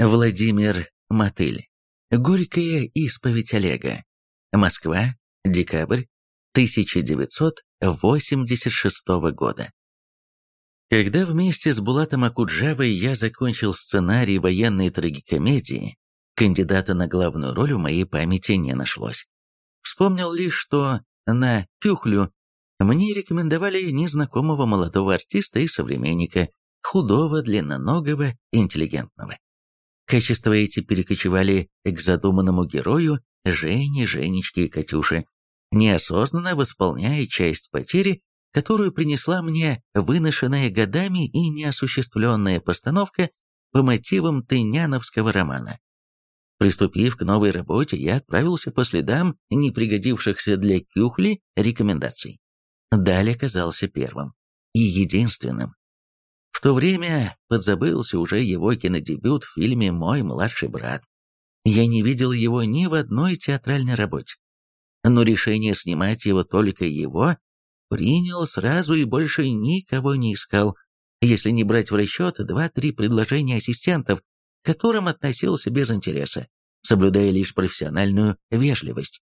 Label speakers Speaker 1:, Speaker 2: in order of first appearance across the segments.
Speaker 1: Владимир Мотыль. Горькая исповедь Олега. Москва, декабрь 1986 года. Когда вместе с Булатом Акуджавой я закончил сценарий военной трагикомедии, кандидата на главную роль в моей памяти не нашлось. Вспомнил лишь, что на «Кюхлю» мне рекомендовали незнакомого молодого артиста и современника, худого, длинноногого, интеллигентного. Качества эти перекочевали к задуманному герою Жене, Женечке и Катюше, неосознанно восполняя часть потери, которую принесла мне выношенная годами и неосуществленная постановка по мотивам Тыняновского романа. Приступив к новой работе, я отправился по следам не пригодившихся для Кюхли рекомендаций. Далее оказался первым и единственным. В то время подзабылся уже его кинодебют в фильме «Мой младший брат». Я не видел его ни в одной театральной работе. Но решение снимать его только его принял сразу и больше никого не искал, если не брать в расчет два-три предложения ассистентов, к которым относился без интереса, соблюдая лишь профессиональную вежливость.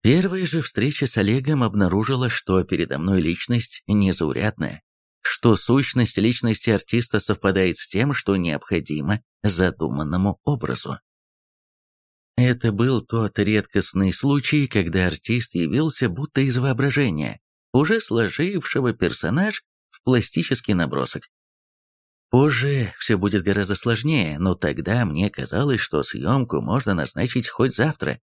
Speaker 1: Первая же встреча с Олегом обнаружила, что передо мной личность незаурядная, что сущность личности артиста совпадает с тем, что необходимо задуманному образу. Это был тот редкостный случай, когда артист явился будто из воображения, уже сложившего персонаж в пластический набросок. Позже все будет гораздо сложнее, но тогда мне казалось, что съемку можно назначить хоть завтра.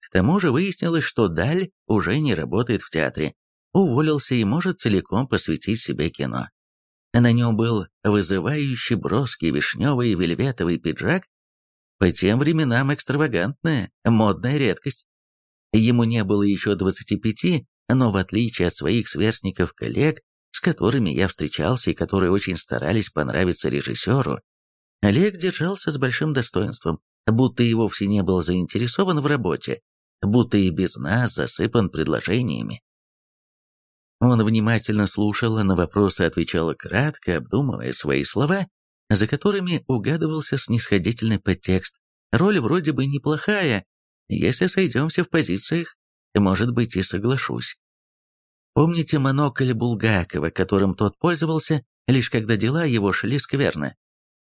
Speaker 1: К тому же выяснилось, что Даль уже не работает в театре, уволился и может целиком посвятить себе кино. На нем был вызывающий броский вишневый вельветовый пиджак, по тем временам экстравагантная, модная редкость. Ему не было еще 25, но в отличие от своих сверстников-коллег, с которыми я встречался и которые очень старались понравиться режиссеру, Олег держался с большим достоинством, будто и вовсе не был заинтересован в работе, будто и без нас засыпан предложениями. Он внимательно слушал, на вопросы отвечал кратко, обдумывая свои слова, за которыми угадывался снисходительный подтекст. Роль вроде бы неплохая, если сойдемся в позициях, может быть, и соглашусь. Помните монокль Булгакова, которым тот пользовался, лишь когда дела его шли скверно?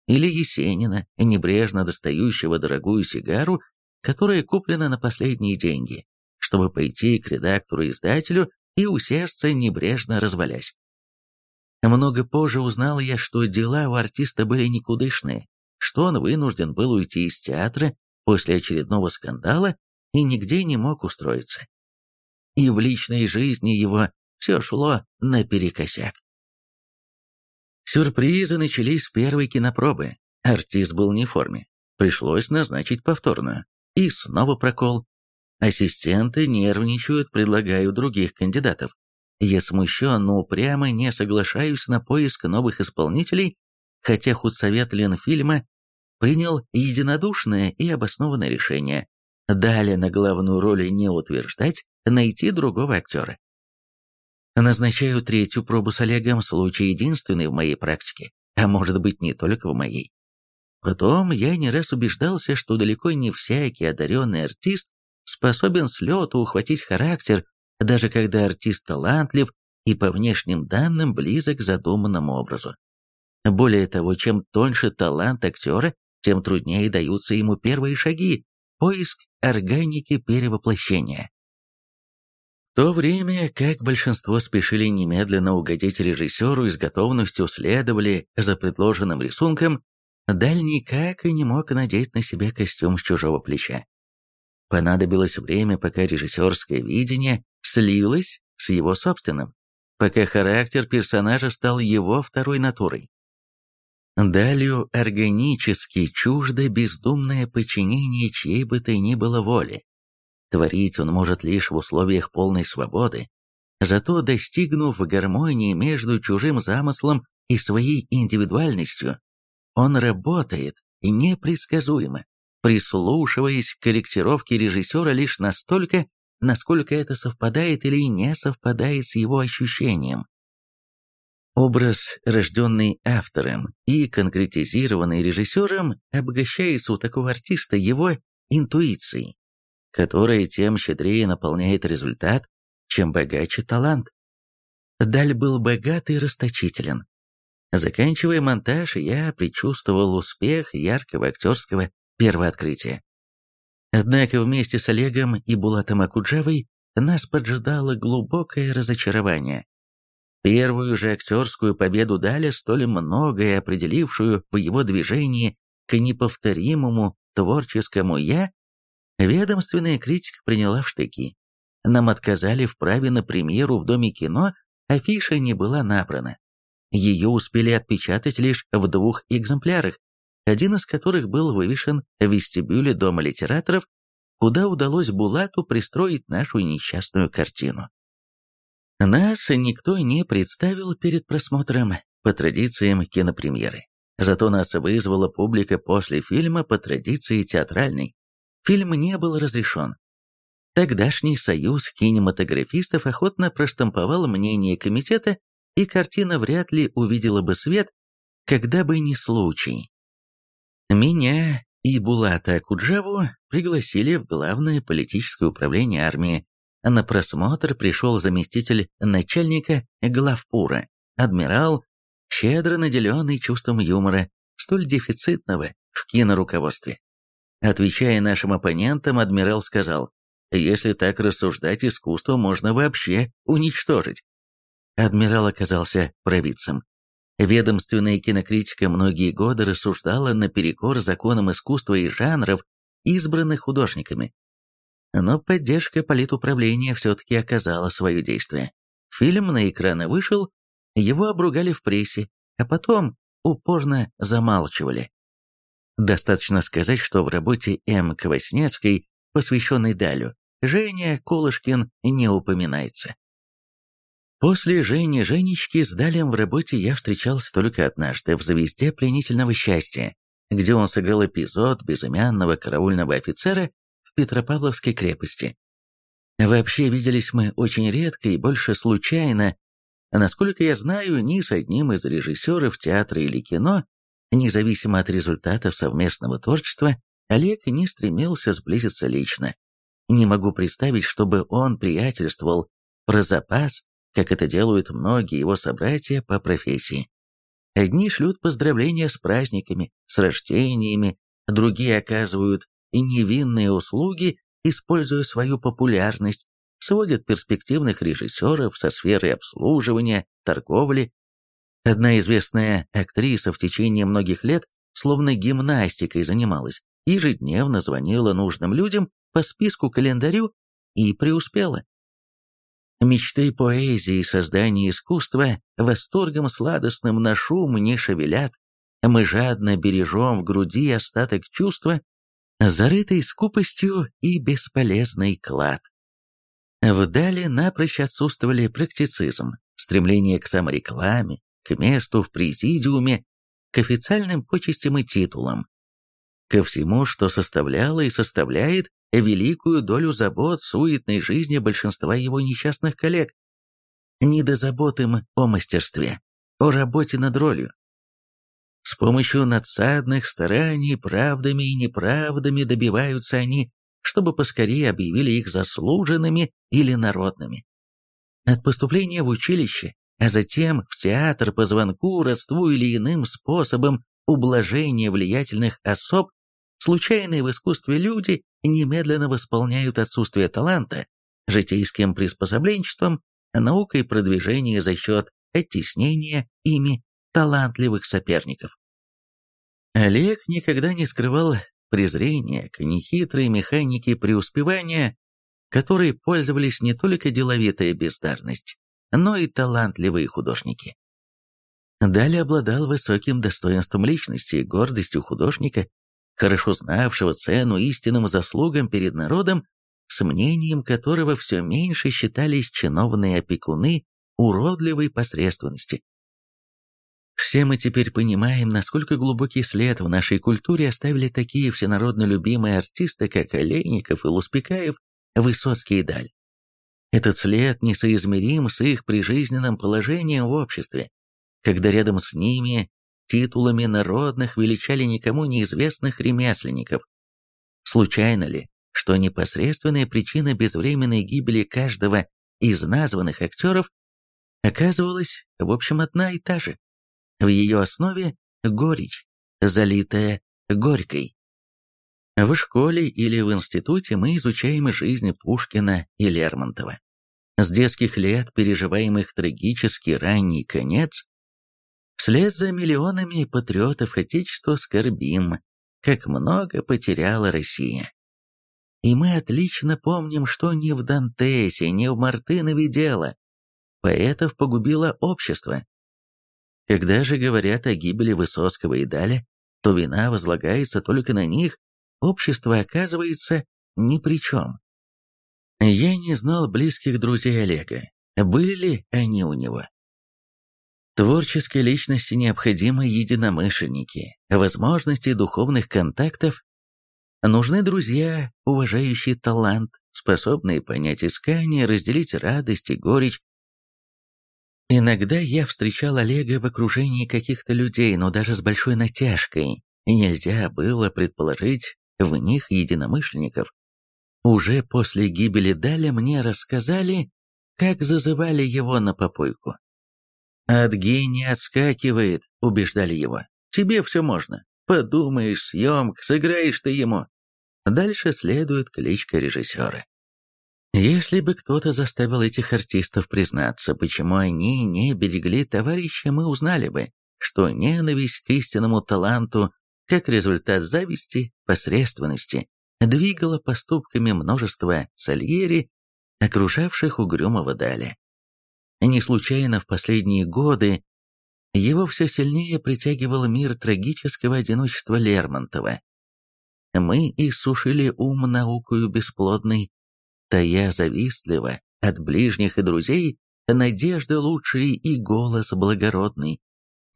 Speaker 1: Или Есенина, небрежно достающего дорогую сигару, которая куплена на последние деньги, чтобы пойти к редактору-издателю и усесться, небрежно развалясь. Много позже узнал я, что дела у артиста были никудышные, что он вынужден был уйти из театра после очередного скандала и нигде не мог устроиться. И в личной жизни его все шло наперекосяк. Сюрпризы начались с первой кинопробы. Артист был не в форме. Пришлось назначить повторную. И снова прокол. Ассистенты нервничают, предлагаю других кандидатов. Я смущен, но упрямо не соглашаюсь на поиск новых исполнителей, хотя худсовет Ленфильма принял единодушное и обоснованное решение далее на главную роль не утверждать, найти другого актера. Назначаю третью пробу с Олегом, случай единственный в моей практике, а может быть не только в моей. Потом я не раз убеждался, что далеко не всякий одаренный артист способен с лету ухватить характер, даже когда артист талантлив и по внешним данным близок к задуманному образу. Более того, чем тоньше талант актера, тем труднее даются ему первые шаги, поиск органики перевоплощения. В то время как большинство спешили немедленно угодить режиссеру и с готовностью следовали за предложенным рисунком, Даль никак и не мог надеть на себя костюм с чужого плеча. Понадобилось время, пока режиссерское видение слилось с его собственным, пока характер персонажа стал его второй натурой. Далью органически чуждо бездумное подчинение чьей бы то ни было воли. Творить он может лишь в условиях полной свободы, зато достигнув гармонии между чужим замыслом и своей индивидуальностью, он работает непредсказуемо, прислушиваясь к корректировке режиссера лишь настолько, насколько это совпадает или не совпадает с его ощущением. Образ, рожденный автором и конкретизированный режиссером, обогащается у такого артиста его интуицией, которая тем щедрее наполняет результат, чем богаче талант. Даль был богат и расточителен. Заканчивая монтаж, я предчувствовал успех яркого актерского первооткрытия. Однако вместе с Олегом и Булатом Акуджавой нас поджидало глубокое разочарование. Первую же актерскую победу дали столь многое определившую в его движении к неповторимому творческому «я», ведомственная критика приняла в штыки. Нам отказали в праве на премьеру в Доме кино, афиша не была набрана. Ее успели отпечатать лишь в двух экземплярах, один из которых был вывешен в вестибюле Дома литераторов, куда удалось Булату пристроить нашу несчастную картину. Нас никто не представил перед просмотром по традициям кинопремьеры. Зато нас вызвала публика после фильма по традиции театральной. Фильм не был разрешен. Тогдашний союз кинематографистов охотно проштамповал мнение комитета, и картина вряд ли увидела бы свет, когда бы не случай. Меня и Булата Акуджаву пригласили в главное политическое управление армии, на просмотр пришел заместитель начальника главпура, адмирал, щедро наделенный чувством юмора, столь дефицитного в киноруководстве. Отвечая нашим оппонентам, адмирал сказал, если так рассуждать, искусство можно вообще уничтожить. Адмирал оказался провидцем. Ведомственная кинокритика многие годы рассуждала наперекор законам искусства и жанров, избранных художниками, но поддержка политуправления все-таки оказала свое действие. Фильм на экраны вышел, его обругали в прессе, а потом упорно замалчивали. Достаточно сказать, что в работе М. Кваснецкой, посвященной Далю, Женя Колышкин не упоминается. После Жени Женечки с Далем в работе я встречался только однажды в «Звезде пленительного счастья», где он сыграл эпизод безымянного караульного офицера Петропавловской крепости. Вообще виделись мы очень редко и больше случайно. Насколько я знаю, ни с одним из режиссеров театра или кино, независимо от результатов совместного творчества, Олег не стремился сблизиться лично. Не могу представить, чтобы он приятельствовал про запас, как это делают многие его собратья по профессии. Одни шлют поздравления с праздниками, с рождениями, другие оказывают невинные услуги, используя свою популярность, сводят перспективных режиссеров со сферы обслуживания, торговли. Одна известная актриса в течение многих лет словно гимнастикой занималась, ежедневно звонила нужным людям по списку-календарю и преуспела. Мечты поэзии и создания искусства восторгом сладостным на шум не шевелят. Мы жадно бережем в груди остаток чувства, зарытый скупостью и бесполезный клад. Вдали напрочь отсутствовали практицизм, стремление к саморекламе, к месту в президиуме, к официальным почестям и титулам, ко всему, что составляло и составляет великую долю забот суетной жизни большинства его несчастных коллег. Не до забот им о мастерстве, о работе над ролью, с помощью надсадных стараний, правдами и неправдами добиваются они, чтобы поскорее объявили их заслуженными или народными. От поступления в училище, а затем в театр по звонку, родству или иным способом ублажения влиятельных особ, случайные в искусстве люди немедленно восполняют отсутствие таланта житейским приспособленчеством, наукой продвижения за счет оттеснения ими талантливых соперников. Олег никогда не скрывал презрения к нехитрой механике преуспевания, которой пользовались не только деловитая бездарность, но и талантливые художники. Далее обладал высоким достоинством личности и гордостью художника, хорошо знавшего цену истинным заслугам перед народом, с мнением которого все меньше считались чиновные опекуны уродливой посредственности. Все мы теперь понимаем, насколько глубокий след в нашей культуре оставили такие всенародно любимые артисты, как Олейников и Луспекаев, Высоцкий и Даль. Этот след несоизмерим с их прижизненным положением в обществе. когда рядом с ними титулами народных величали никому неизвестных ремесленников. Случайно ли, что непосредственная причина безвременной гибели каждого из названных актеров оказывалась, в общем, одна и та же. В ее основе горечь, залитая горькой. В школе или в институте мы изучаем жизнь Пушкина и Лермонтова. С детских лет, переживаемых трагический ранний конец, вслед за миллионами патриотов Отечества скорбим, как много потеряла Россия. И мы отлично помним, что ни в Дантесе, ни в Мартынове дело. Поэтов погубило общество. Когда же говорят о гибели Высоцкого и Даля, то вина возлагается только на них, общество оказывается ни при чем. Я не знал близких друзей Олега, были ли они у него. Творческой личности необходимы единомышленники, возможности духовных контактов. Нужны друзья, уважающие талант, способные понять искание, разделить радость и горечь. Иногда я встречал Олега в окружении каких-то людей, но даже с большой натяжкой, и нельзя было предположить в них единомышленников. Уже после гибели Даля мне рассказали, как зазывали его на попойку. «От гения отскакивает», — убеждали его. «Тебе все можно. Подумаешь, съемка, сыграешь ты ему». Дальше следует кличка режиссера. Если бы кто-то заставил этих артистов признаться, почему они не берегли товарища, мы узнали бы, что ненависть к истинному таланту, как результат зависти, посредственности, двигала поступками множества Сальери, окружавших угрюмого Даля. Не случайно в последние годы его все сильнее притягивал мир трагического одиночества Лермонтова. Мы иссушили ум наукою бесплодной, тая завистливо от ближних и друзей надежды лучшие и голос благородный,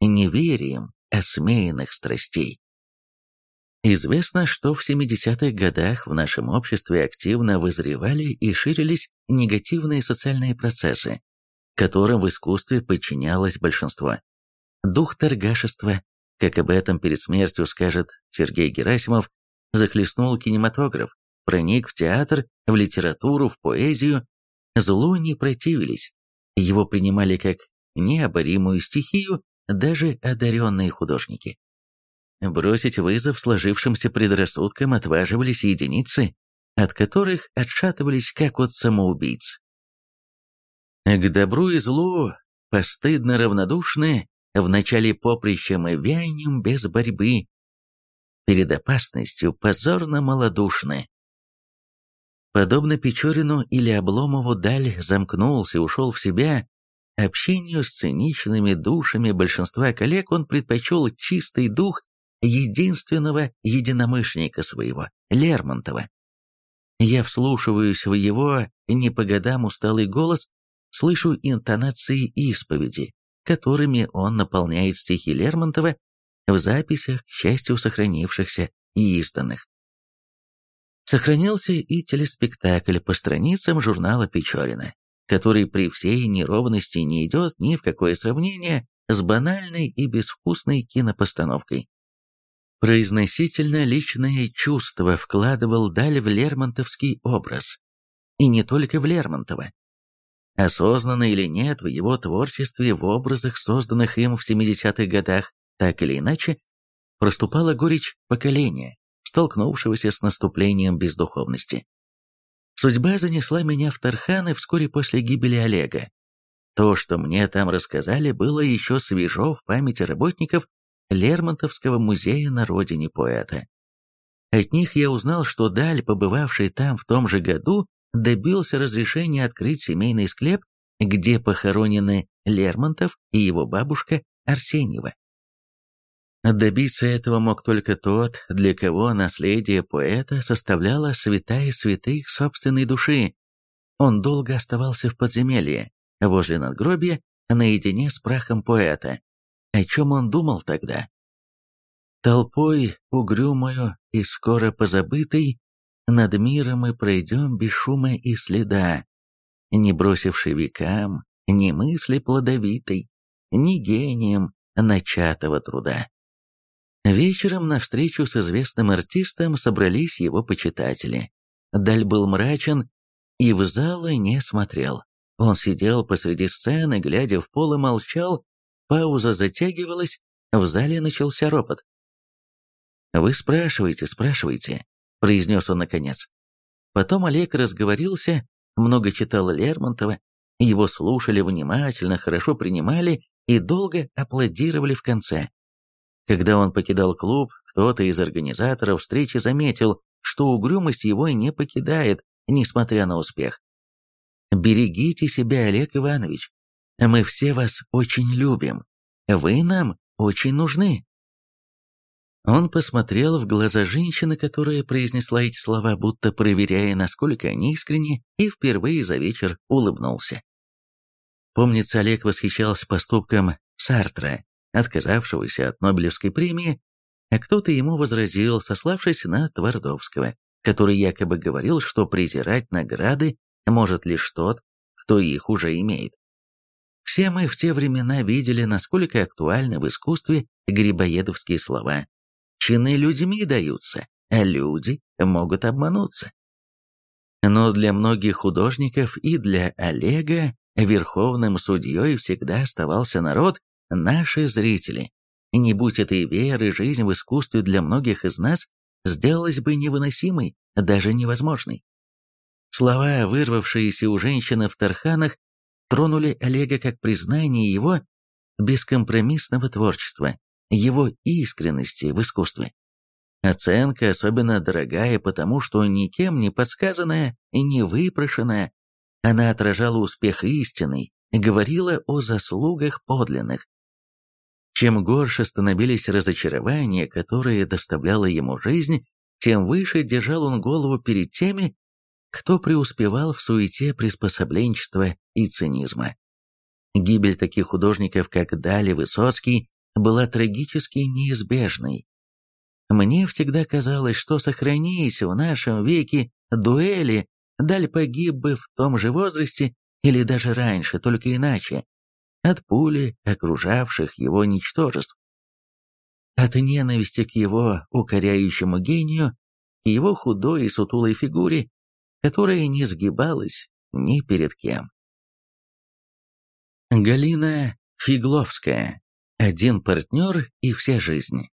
Speaker 1: неверием осмеянных страстей. Известно, что в 70-х годах в нашем обществе активно вызревали и ширились негативные социальные процессы, которым в искусстве подчинялось большинство. Дух торгашества, как об этом перед смертью скажет Сергей Герасимов, захлестнул кинематограф, проник в театр, в литературу, в поэзию. Злу не противились, его принимали как необоримую стихию даже одаренные художники. Бросить вызов сложившимся предрассудкам отваживались единицы, от которых отшатывались как от самоубийц. К добру и злу, постыдно равнодушны, в начале поприща мы вянем без борьбы, перед опасностью позорно малодушны. Подобно Печорину или Обломову Даль замкнулся, ушел в себя, общению с циничными душами большинства коллег он предпочел чистый дух единственного единомышленника своего, Лермонтова. Я вслушиваюсь в его не по годам усталый голос слышу интонации исповеди, которыми он наполняет стихи Лермонтова в записях, к счастью, сохранившихся и изданных. Сохранился и телеспектакль по страницам журнала Печорина, который при всей неровности не идет ни в какое сравнение с банальной и безвкусной кинопостановкой. Произносительно личное чувство вкладывал Даль в Лермонтовский образ. И не только в Лермонтова. Осознанно или нет, в его творчестве, в образах, созданных им в 70-х годах, так или иначе, проступала горечь поколения, столкнувшегося с наступлением бездуховности. Судьба занесла меня в Тарханы вскоре после гибели Олега. То, что мне там рассказали, было еще свежо в памяти работников Лермонтовского музея на родине поэта. От них я узнал, что Даль, побывавший там в том же году, добился разрешения открыть семейный склеп, где похоронены Лермонтов и его бабушка Арсеньева. Добиться этого мог только тот, для кого наследие поэта составляло святая святых собственной души. Он долго оставался в подземелье, возле надгробия, наедине с прахом поэта. О чем он думал тогда? Толпой угрюмою и скоро позабытой над миром мы пройдем без шума и следа, не бросивший векам ни мысли плодовитой, ни гением начатого труда. Вечером на встречу с известным артистом собрались его почитатели. Даль был мрачен и в залы не смотрел. Он сидел посреди сцены, глядя в пол и молчал, пауза затягивалась, в зале начался ропот. «Вы спрашиваете, спрашиваете», — произнес он наконец. Потом Олег разговорился, много читал Лермонтова, его слушали внимательно, хорошо принимали и долго аплодировали в конце. Когда он покидал клуб, кто-то из организаторов встречи заметил, что угрюмость его не покидает, несмотря на успех. «Берегите себя, Олег Иванович. Мы все вас очень любим. Вы нам очень нужны». Он посмотрел в глаза женщины, которая произнесла эти слова, будто проверяя, насколько они искренни, и впервые за вечер улыбнулся. Помнится, Олег восхищался поступком Сартра, отказавшегося от Нобелевской премии, а кто-то ему возразил, сославшись на Твардовского, который якобы говорил, что презирать награды может лишь тот, кто их уже имеет. Все мы в те времена видели, насколько актуальны в искусстве грибоедовские слова. Чины людьми даются, а люди могут обмануться. Но для многих художников и для Олега верховным судьей всегда оставался народ, наши зрители. Не будь этой веры, жизнь в искусстве для многих из нас сделалась бы невыносимой, даже невозможной. Слова, вырвавшиеся у женщины в Тарханах, тронули Олега как признание его бескомпромиссного творчества, его искренности в искусстве. Оценка особенно дорогая, потому что никем не подсказанная и не выпрошенная, она отражала успех истинный, говорила о заслугах подлинных. Чем горше становились разочарования, которые доставляла ему жизнь, тем выше держал он голову перед теми, кто преуспевал в суете приспособленчества и цинизма. Гибель таких художников, как Дали Высоцкий, была трагически неизбежной. Мне всегда казалось, что сохранись в нашем веке дуэли, Даль погиб бы в том же возрасте или даже раньше, только иначе, от пули окружавших его ничтожеств. От ненависти к его укоряющему гению, к его худой и сутулой фигуре, которая не сгибалась ни перед кем. Галина Фигловская. Один партнер и вся жизнь.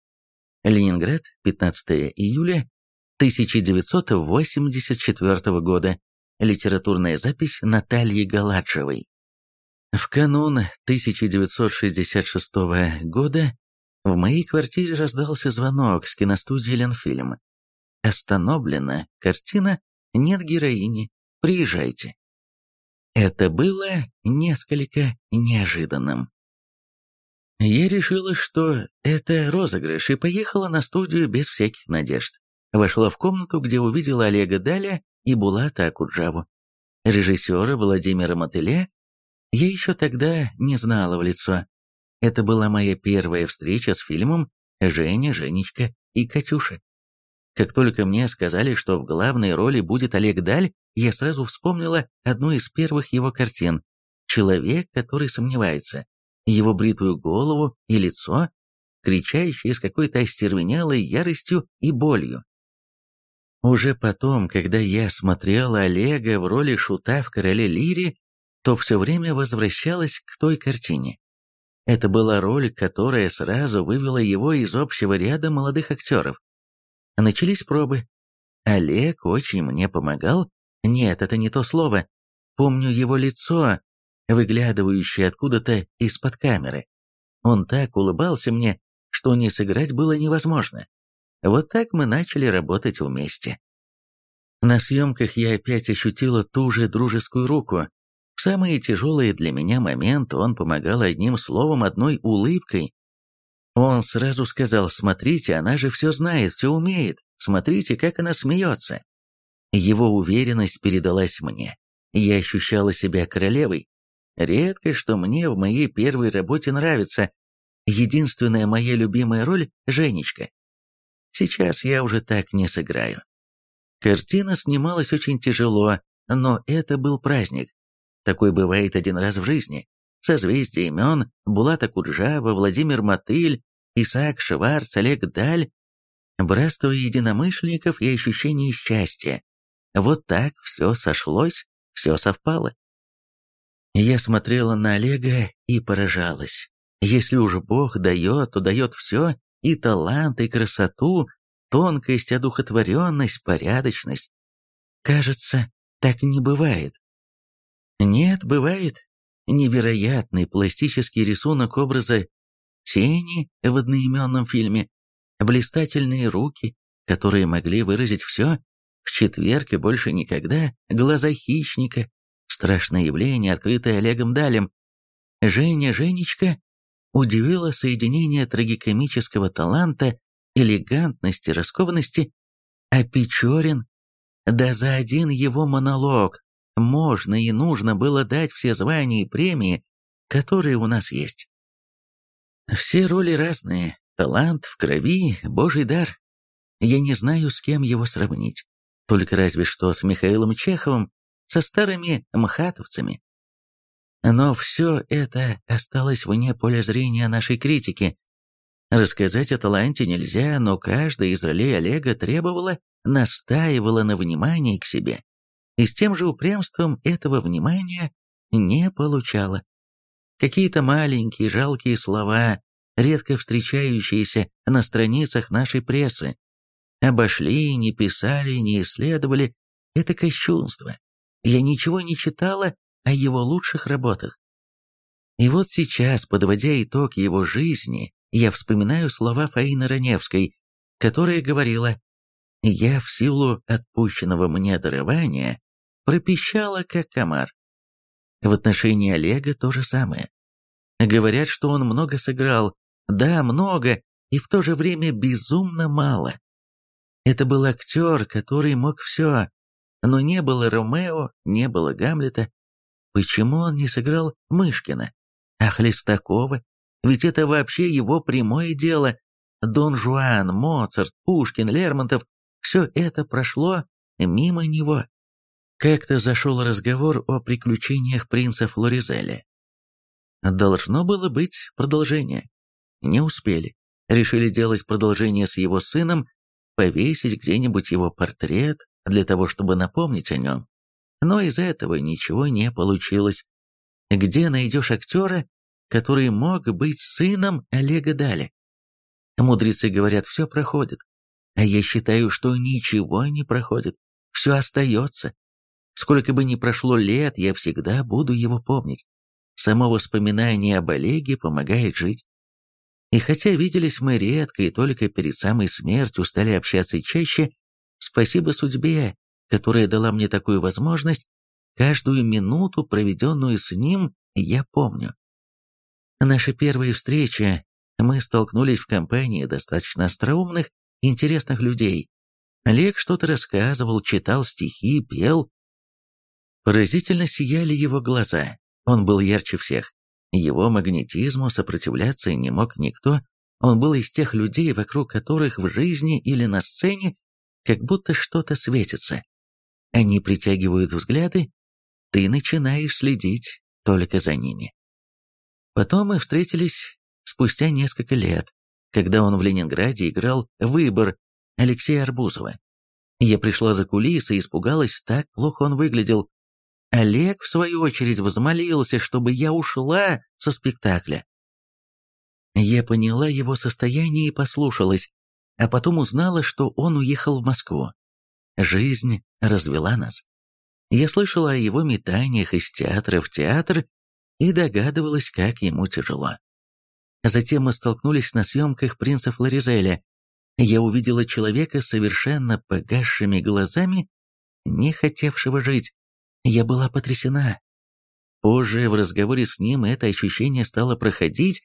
Speaker 1: Ленинград, 15 июля 1984 года. Литературная запись Натальи Галаджевой. В канун 1966 года в моей квартире раздался звонок с киностудии «Ленфильм». Остановлена картина «Нет героини, приезжайте». Это было несколько неожиданным. Я решила, что это розыгрыш, и поехала на студию без всяких надежд. Вошла в комнату, где увидела Олега Даля и Булата Акуджаву. Режиссера Владимира Мотыля я еще тогда не знала в лицо. Это была моя первая встреча с фильмом «Женя, Женечка и Катюша». Как только мне сказали, что в главной роли будет Олег Даль, я сразу вспомнила одну из первых его картин «Человек, который сомневается», его бритую голову и лицо, кричащее с какой-то остервенелой яростью и болью. Уже потом, когда я смотрела Олега в роли шута в «Короле Лире», то все время возвращалась к той картине. Это была роль, которая сразу вывела его из общего ряда молодых актеров. Начались пробы. Олег очень мне помогал. Нет, это не то слово. Помню его лицо, выглядывающее откуда-то из-под камеры. Он так улыбался мне, что не сыграть было невозможно. Вот так мы начали работать вместе. На съемках я опять ощутила ту же дружескую руку, в самые тяжелые для меня моменты он помогал одним словом, одной улыбкой. Он сразу сказал, смотрите, она же все знает, все умеет, смотрите, как она смеется. Его уверенность передалась мне. Я ощущала себя королевой. Редко, что мне в моей первой работе нравится. Единственная моя любимая роль – Женечка. Сейчас я уже так не сыграю. Картина снималась очень тяжело, но это был праздник. Такой бывает один раз в жизни. созвездие имен Булата Куджава, Владимир Мотыль, Исаак Шварц, Олег Даль, братство единомышленников и ощущение счастья. Вот так все сошлось, все совпало. Я смотрела на Олега и поражалась. Если уж Бог дает, то дает все, и талант, и красоту, тонкость, одухотворенность, порядочность. Кажется, так не бывает. Нет, бывает. Невероятный пластический рисунок образа тени в одноименном фильме, блистательные руки, которые могли выразить все, в четверг и больше никогда, глаза хищника, страшное явление, открытое Олегом Далем. Женя Женечка удивило соединение трагикомического таланта, элегантности, раскованности, а Печорин, да за один его монолог можно и нужно было дать все звания и премии, которые у нас есть. Все роли разные, талант в крови, божий дар. Я не знаю, с кем его сравнить. Только разве что с Михаилом Чеховым, со старыми мхатовцами. Но все это осталось вне поля зрения нашей критики. Рассказать о таланте нельзя, но каждая из ролей Олега требовала, настаивала на внимании к себе. И с тем же упрямством этого внимания не получала. Какие-то маленькие жалкие слова, редко встречающиеся на страницах нашей прессы. Обошли, не писали, не исследовали. Это кощунство. Я ничего не читала о его лучших работах. И вот сейчас, подводя итог его жизни, я вспоминаю слова Фаины Раневской, которая говорила «Я в силу отпущенного мне дарования пропищала, как комар». В отношении Олега то же самое. Говорят, что он много сыграл. Да, много, и в то же время безумно мало. Это был актер, который мог все, но не было Ромео, не было Гамлета. Почему он не сыграл Мышкина? А Хлестакова? Ведь это вообще его прямое дело. Дон Жуан, Моцарт, Пушкин, Лермонтов – все это прошло мимо него. Как-то зашел разговор о приключениях принца Флоризеля. Должно было быть продолжение. Не успели. Решили делать продолжение с его сыном, повесить где-нибудь его портрет для того, чтобы напомнить о нем. Но из этого ничего не получилось. Где найдешь актера, который мог быть сыном Олега Даля? Мудрецы говорят, все проходит. А я считаю, что ничего не проходит. Все остается. Сколько бы ни прошло лет, я всегда буду его помнить. Само воспоминание об Олеге помогает жить. И хотя виделись мы редко и только перед самой смертью стали общаться чаще, спасибо судьбе, которая дала мне такую возможность, каждую минуту, проведенную с ним, я помню. Наша первая встреча, мы столкнулись в компании достаточно остроумных, интересных людей. Олег что-то рассказывал, читал стихи, пел. Поразительно сияли его глаза. Он был ярче всех. Его магнетизму сопротивляться не мог никто. Он был из тех людей, вокруг которых в жизни или на сцене как будто что-то светится. Они притягивают взгляды, ты начинаешь следить только за ними. Потом мы встретились спустя несколько лет, когда он в Ленинграде играл «Выбор» Алексея Арбузова. Я пришла за кулисы и испугалась, так плохо он выглядел. Олег, в свою очередь, возмолился, чтобы я ушла со спектакля. Я поняла его состояние и послушалась, а потом узнала, что он уехал в Москву. Жизнь развела нас. Я слышала о его метаниях из театра в театр и догадывалась, как ему тяжело. Затем мы столкнулись на съемках «Принца Флоризеля». Я увидела человека с совершенно погасшими глазами, не хотевшего жить. Я была потрясена. Позже в разговоре с ним это ощущение стало проходить,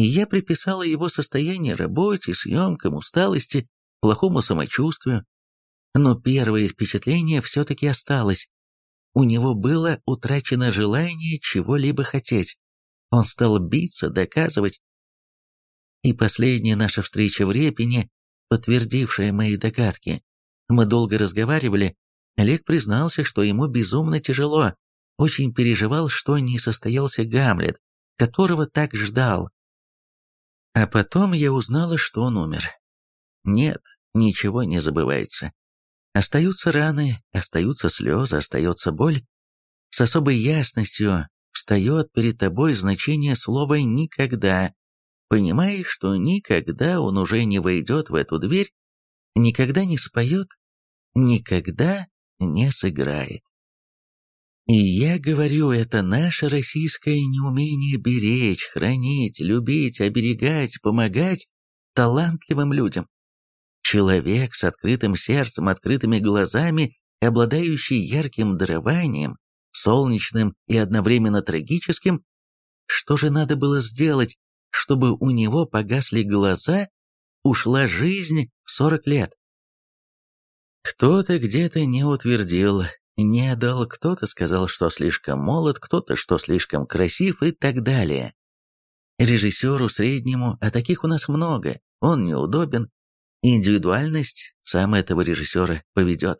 Speaker 1: и я приписала его состояние работе, съемкам, усталости, плохому самочувствию. Но первое впечатление все-таки осталось. У него было утрачено желание чего-либо хотеть. Он стал биться, доказывать. И последняя наша встреча в Репине, подтвердившая мои догадки. Мы долго разговаривали, Олег признался, что ему безумно тяжело, очень переживал, что не состоялся Гамлет, которого так ждал. А потом я узнала, что он умер. Нет, ничего не забывается. Остаются раны, остаются слезы, остается боль. С особой ясностью встает перед тобой значение слова «никогда». Понимаешь, что никогда он уже не войдет в эту дверь, никогда не споет, никогда не сыграет. И я говорю, это наше российское неумение беречь, хранить, любить, оберегать, помогать талантливым людям. Человек с открытым сердцем, открытыми глазами, обладающий ярким дарованием, солнечным и одновременно трагическим, что же надо было сделать, чтобы у него погасли глаза, ушла жизнь в 40 лет? Кто-то где-то не утвердил, не дал, кто-то сказал, что слишком молод, кто-то, что слишком красив и так далее. Режиссеру среднему, а таких у нас много, он неудобен, индивидуальность сам этого режиссера поведет.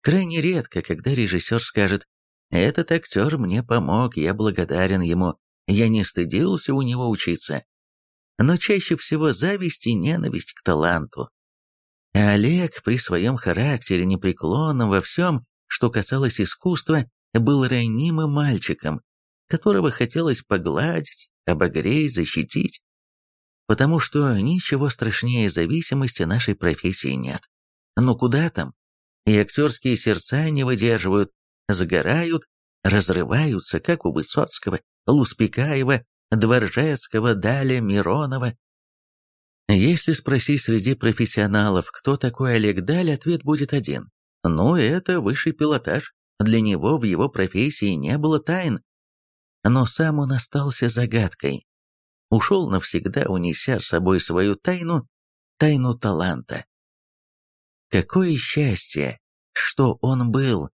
Speaker 1: Крайне редко, когда режиссер скажет «Этот актер мне помог, я благодарен ему, я не стыдился у него учиться». Но чаще всего зависть и ненависть к таланту. А Олег при своем характере, непреклонном во всем, что касалось искусства, был ранимым мальчиком, которого хотелось погладить, обогреть, защитить, потому что ничего страшнее зависимости нашей профессии нет. Ну куда там? И актерские сердца не выдерживают, загорают, разрываются, как у Высоцкого, Луспекаева, Дворжецкого, Даля, Миронова. Если спросить среди профессионалов, кто такой Олег Даль, ответ будет один. Ну, это высший пилотаж. Для него в его профессии не было тайн. Но сам он остался загадкой. Ушел навсегда, унеся с собой свою тайну, тайну таланта. Какое счастье, что он был,